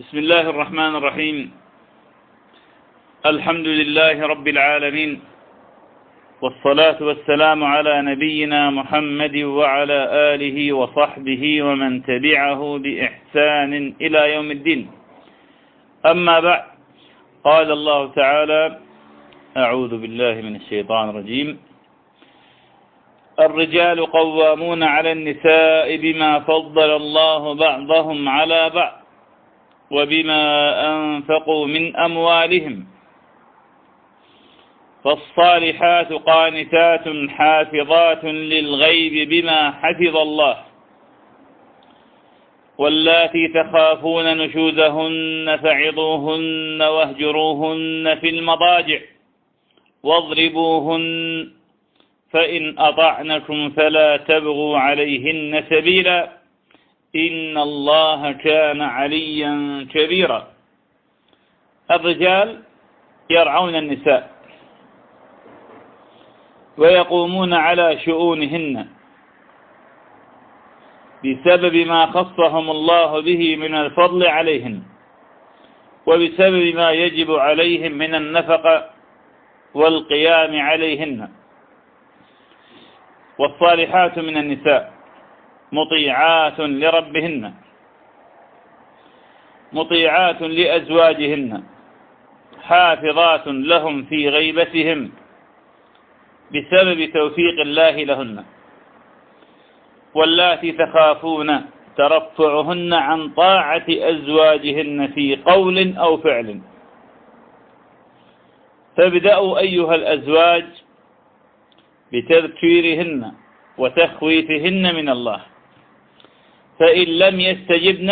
بسم الله الرحمن الرحيم. الحمد لله رب العالمين. والصلاة والسلام على نبينا محمد وعلى آله وصحبه ومن تبعه بإحسان إلى يوم الدين. أما بعد قال الله تعالى أعوذ بالله من الشيطان الرجيم. الرجال قوامون على النساء بما فضل الله بعضهم على بعض. وبما أنفقوا من أموالهم فالصالحات قانتات حافظات للغيب بما حفظ الله واللاتي تخافون نشوزهن فعظوهن واهجروهن في المضاجع واضربوهن فإن أطعنكم فلا تبغوا عليهن سبيلا إن الله كان عليا كبيرا. الرجال يرعون النساء ويقومون على شؤونهن بسبب ما خصهم الله به من الفضل عليهن وبسبب ما يجب عليهم من النفقة والقيام عليهن. والصالحات من النساء. مطيعات لربهن. مطيعات لأزواجهن. حافظات لهم في غيبتهم. بسبب توفيق الله لهن. واللاتي تخافون ترفعهن عن طاعة أزواجهن في قول أو فعل. فابدأوا أيها الأزواج بتذكيرهن وتخويفهن من الله. فإن لم يستجبن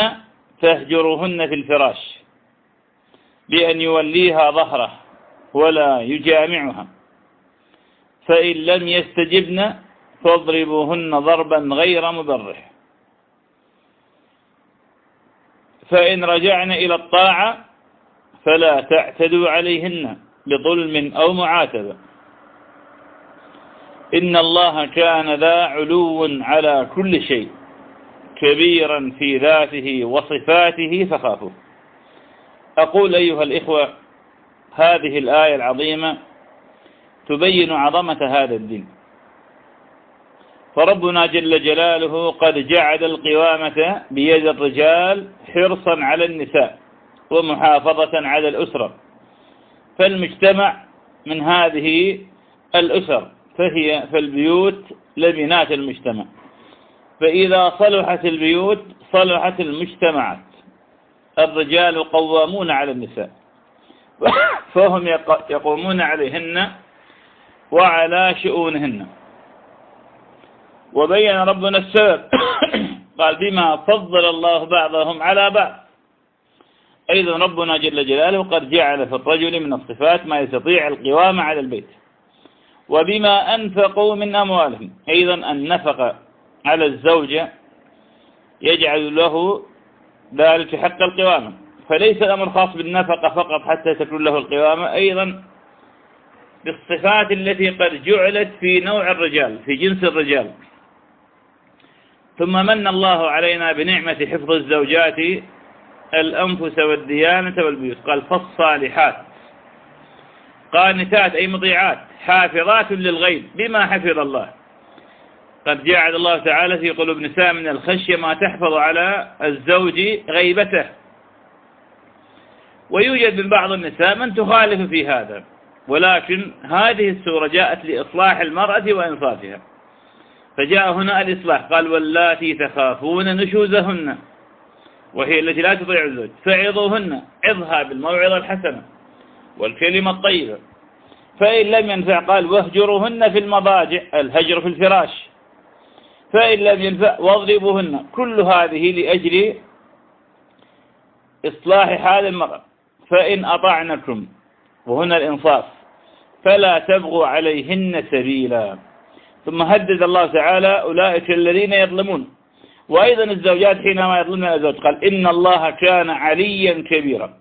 فاهجرهن في الفراش بأن يوليها ظهره ولا يجامعها. فإن لم يستجبن فاضربوهن ضربا غير مبرح. فإن رجعن إلى الطاعة فلا تعتدوا عليهن بظلم أو معاتبة. إن الله كان ذا علو على كل شيء. كبيرا في ذاته وصفاته فخافوه. أقول أيها الإخوة هذه الآية العظيمة تبين عظمة هذا الدين. فربنا جل جلاله قد جعل القوامة بيد الرجال حرصا على النساء ومحافظة على الأسرة. فالمجتمع من هذه الأسر فهي فالبيوت لبنات المجتمع. فإذا صلحت البيوت صلحت المجتمعات. الرجال قوامون على النساء. فهم يقومون عليهن وعلى شؤونهن. وبين ربنا السبب. قال بما فضل الله بعضهم على بعض. أيضا ربنا جل جلاله قد جعل في الرجل من الصفات ما يستطيع القوام على البيت. وبما أنفقوا من أموالهم. أيضا النفقة على الزوجة يجعل له ذلك حق القوامة فليس الأمر خاص بالنفقة فقط حتى تكون له القوامة أيضا بالصفات التي قد جعلت في نوع الرجال في جنس الرجال. ثم من الله علينا بنعمة حفظ الزوجات الأنفس والديانة والبيوت. قال فالصالحات. قانتات أي مطيعات حافظات للغيب بما حفظ الله. قد جعل الله تعالى في قلوب نساء من الخشية ما تحفظ على الزوج غيبته. ويوجد من بعض النساء من تخالف في هذا ولكن هذه السورة جاءت لإصلاح المرأة وإنصافها. فجاء هنا الإصلاح قال واللاتي تخافون نشوزهن وهي التي لا تطيع الزوج فعظوهن عظها بالموعظة الحسنة والكلمة الطيبة فإن لم ينفع قال واهجروهن في المضاجع الهجر في الفراش. فإن لم ينفع واضربوهن. كل هذه لأجل إصلاح حال المرأة. فإن أطعنكم وهنا الإنصاف فلا تبغوا عليهن سبيلا. ثم هدد الله تعالى أولئك الذين يظلمون. وأيضا الزوجات حينما يظلمن الزوج قال إن الله كان عليا كبيرا.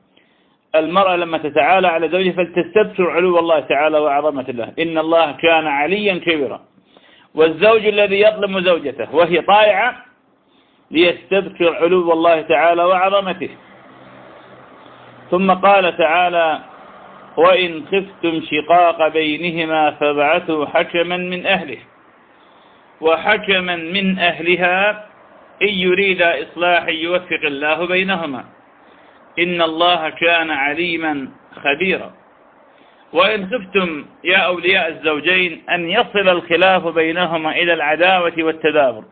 المرأة لما تتعالى على زوجها فلتستبشر علو الله تعالى وعظمة الله. إن الله كان عليا كبيرا. والزوج الذي يظلم زوجته وهي طائعة ليستذكر علو الله تعالى وعظمته. ثم قال تعالى وإن خفتم شقاق بينهما فابعثوا حكما من أهله. وحكما من أهلها إن يريد إصلاحا يوفق الله بينهما. إن الله كان عليما خبيرا. وإن خفتم يا أولياء الزوجين أن يصل الخلاف بينهما إلى العداوة والتدابر.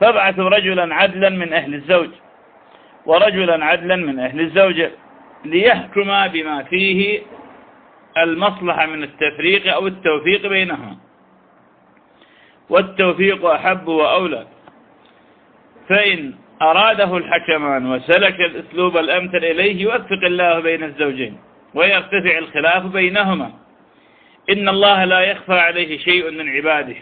فابعثوا رجلا عدلا من أهل الزوج ورجلا عدلا من أهل الزوجة ليحكما بما فيه المصلحة من التفريق أو التوفيق بينهما. والتوفيق أحب وأولى. فإن أراده الحكمان وسلك الأسلوب الأمثل إليه يوفق الله بين الزوجين. ويرتفع الخلاف بينهما. إن الله لا يخفى عليه شيء من عباده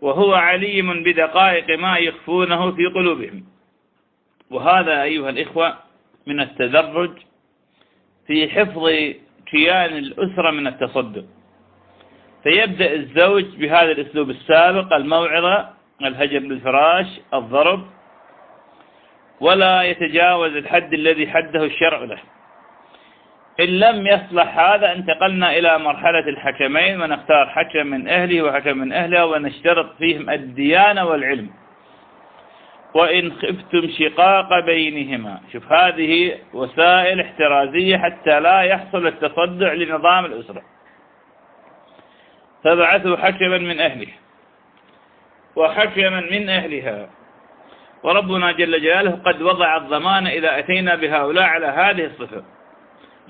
وهو عليم بدقائق ما يخفونه في قلوبهم. وهذا أيها الإخوة من التدرج في حفظ كيان الأسرة من التصدق. فيبدأ الزوج بهذا الأسلوب السابق الموعظة الهجر بالفراش الضرب ولا يتجاوز الحد الذي حده الشرع له. إن لم يصلح هذا انتقلنا إلى مرحلة الحكمين ونختار حكم من أهله وحكم من أهلها ونشترط فيهم الديانة والعلم. وإن خفتم شقاق بينهما. شوف هذه وسائل احترازية حتى لا يحصل التصدع لنظام الأسرة. فبعثوا حكما من أهله. وحكما من أهلها. وربنا جل جلاله قد وضع الضمان إذا أتينا بهؤلاء على هذه الصفة.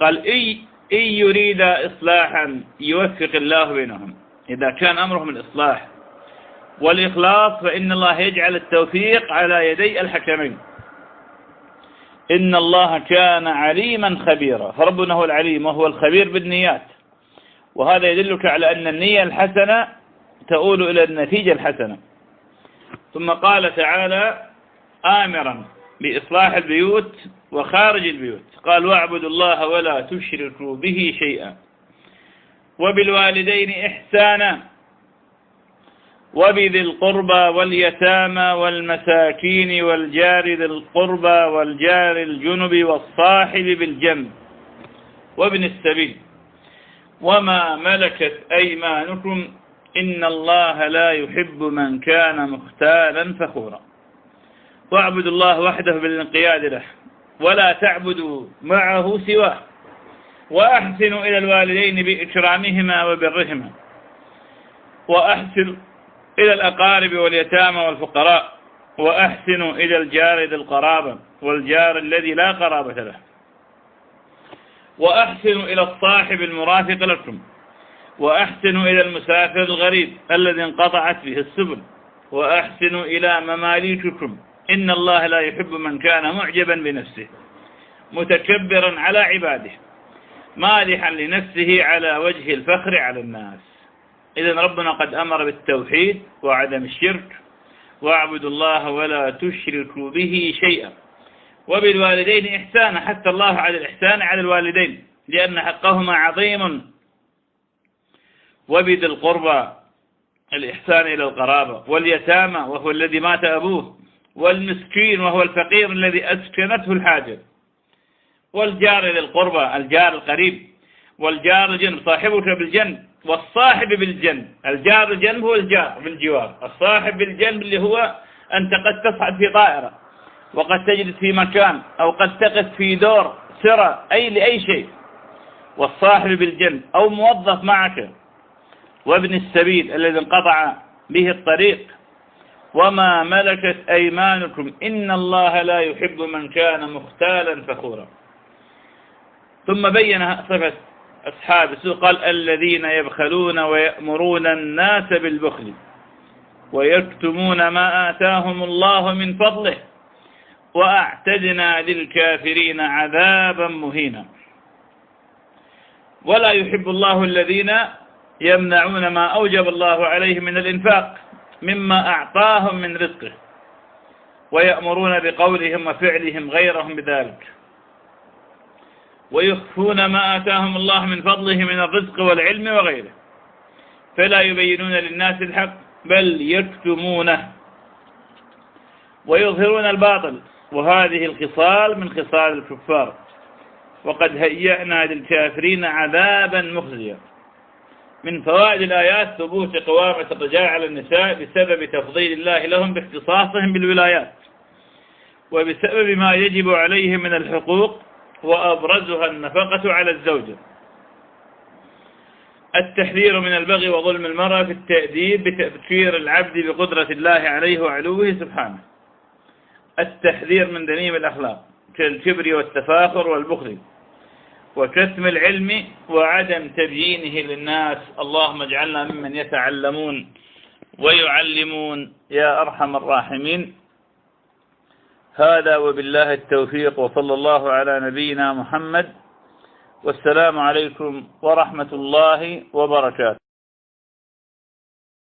قال إي, إي يريد إصلاحا يوفق الله بينهم. إذا كان أمرهم الإصلاح والإخلاص فإن الله يجعل التوفيق على يدي الحكمين. إن الله كان عليما خبيرا. فربنا هو العليم وهو الخبير بالنيات. وهذا يدلك على أن النية الحسنة تؤول إلى النتيجة الحسنة. ثم قال تعالى آمرا بإصلاح البيوت وخارج البيوت. قال واعبدوا الله ولا تشركوا به شيئا. وبالوالدين إحسانا. وبذي القربى واليتامى والمساكين والجار ذي القربى والجار الجنب والصاحب بالجنب. وابن السبيل وما ملكت أيمانكم إن الله لا يحب من كان مختالا فخورا. واعبدوا الله وحده بالانقياد له. ولا تعبدوا معه سواه. وأحسنوا إلى الوالدين بإكرامهما وبرهما. وأحسنوا إلى الأقارب واليتامى والفقراء. وأحسنوا إلى الجار ذي القرابة والجار الذي لا قرابة له. وأحسنوا إلى الصاحب المرافق لكم. وأحسنوا إلى المسافر الغريب الذي انقطعت به السبل. وأحسنوا إلى مماليككم. إن الله لا يحب من كان معجبا بنفسه متكبرا على عباده مالحا لنفسه على وجه الفخر على الناس. إذا ربنا قد أمر بالتوحيد وعدم الشرك واعبدوا الله ولا تشركوا به شيئا. وبالوالدين إحسانا حتى الله على الإحسان على الوالدين لأن حقهما عظيم. وبذي القربى الإحسان إلى القرابة واليتامى وهو الذي مات أبوه. والمسكين وهو الفقير الذي أسكنته الحاجة والجار للقربى الجار القريب. والجار الجنب صاحبك بالجنب والصاحب بالجنب الجار الجنب هو الجار بالجوار الصاحب بالجنب اللي هو أنت قد تصعد في طائرة وقد تجلس في مكان أو قد تقف في دور سرى أي لأي شيء. والصاحب بالجنب أو موظف معك. وابن السبيل الذي انقطع به الطريق. وما ملكت أيمانكم إن الله لا يحب من كان مختالا فخورا. ثم بين صفة أصحاب السوء قال الذين يبخلون ويأمرون الناس بالبخل ويكتمون ما آتاهم الله من فضله وأعتدنا للكافرين عذابا مهينا. ولا يحب الله الذين يمنعون ما أوجب الله عليهم من الإنفاق. مما أعطاهم من رزقه ويأمرون بقولهم وفعلهم غيرهم بذلك. ويخفون ما آتاهم الله من فضله من الرزق والعلم وغيره. فلا يبينون للناس الحق بل يكتمونه. ويظهرون الباطل وهذه الخصال من خصال الكفار. وقد هيأنا للكافرين عذابا مخزيا. من فوائد الآيات ثبوت قوامة الرجال على النساء بسبب تفضيل الله لهم باختصاصهم بالولايات وبسبب ما يجب عليهم من الحقوق وأبرزها النفقة على الزوجة. التحذير من البغي وظلم المرأة في التأديب بتذكير العبد بقدرة الله عليه وعلوه سبحانه. التحذير من دنيم الأخلاق كالكبر والتفاخر والبخل. وكتم العلم وعدم تبيينه للناس. اللهم اجعلنا ممن يتعلمون ويعلمون يا أرحم الراحمين. هذا وبالله التوفيق وصلى الله على نبينا محمد. والسلام عليكم ورحمة الله وبركاته.